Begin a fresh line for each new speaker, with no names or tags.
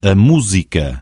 a música.